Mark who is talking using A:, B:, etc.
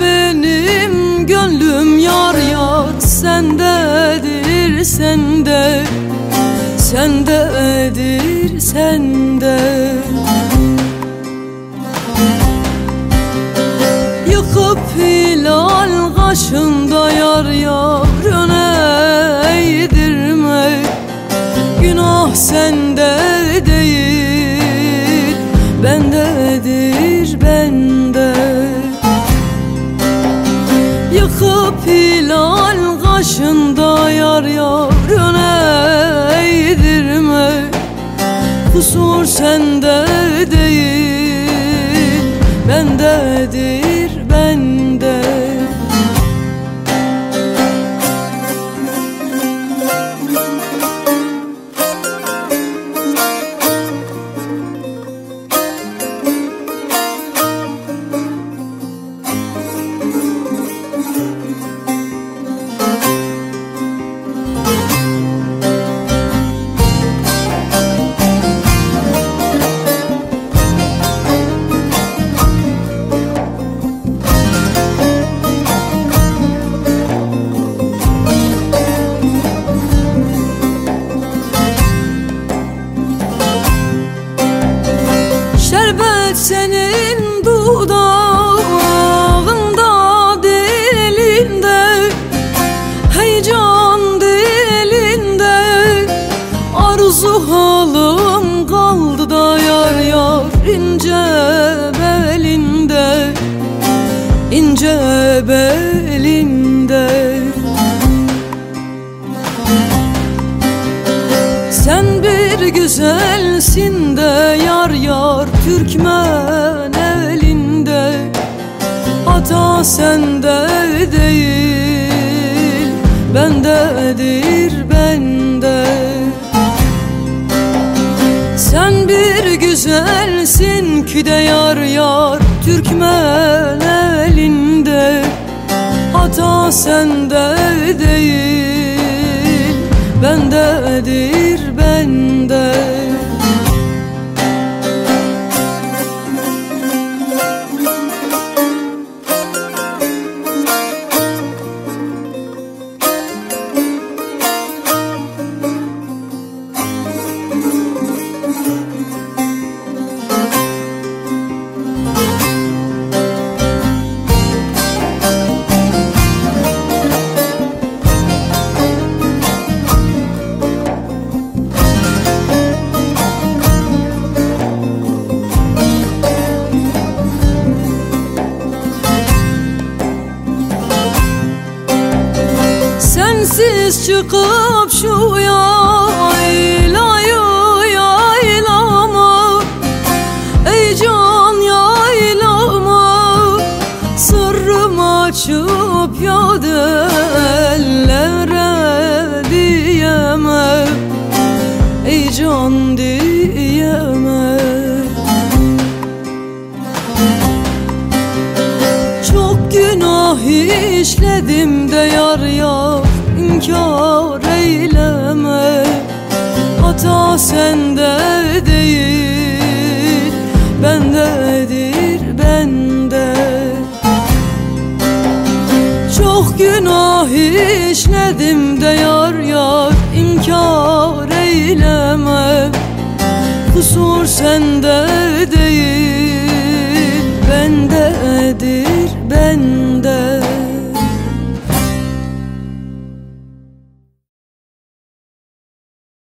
A: benim gönlüm yar yar sendedir sende Sendedir sende Yıkıp hilal kaşında yar yar öne eğdirme. Kusur sende Hata sende değil Bendedir bende Sen bir güzelsin ki de yar yar Türkmen elinde. Hata sende değil Bendedir bende Sensiz çıkıp şu yaylayı yaylama. Ey can yaylama Sırrım açıp yad ellere diyemem Ey can diyemem günah işledim de yar yar inkar eyleme Hata sende değil bendedir bende. Çok günah işledim de yar yar inkar eyleme. Sende